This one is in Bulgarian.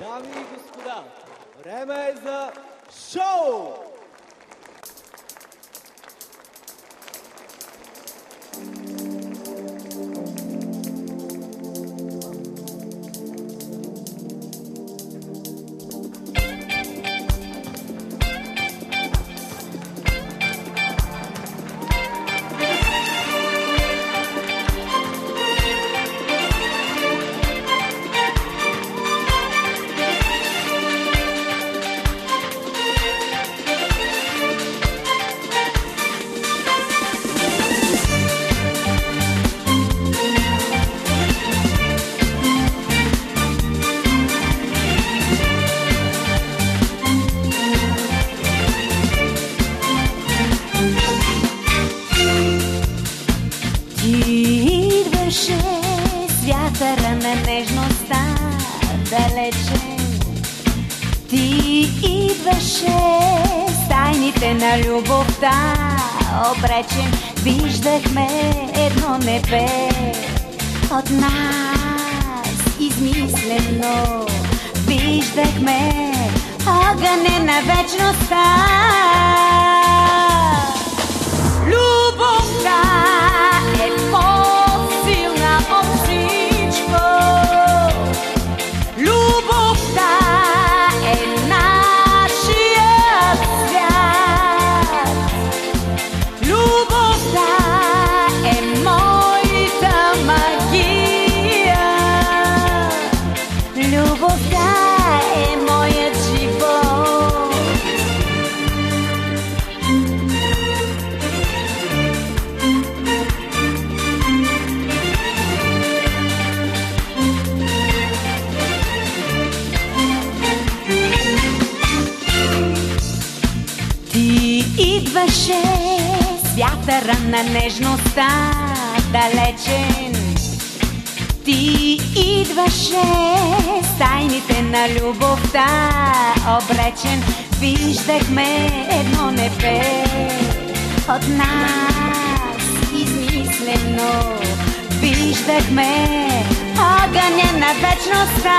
Дами и господа, време е за шоу! Идваше с вятъра на нежността далече. Ти идваше с тайните на любовта обречен. Виждахме едно небе от нас измислено. Виждахме огъне на вечността. Идваше вятъра на нежността далечен. Ти идваше тайните на любовта обречен. Виждахме едно небе от нас измислено. Виждахме огъня на вечността.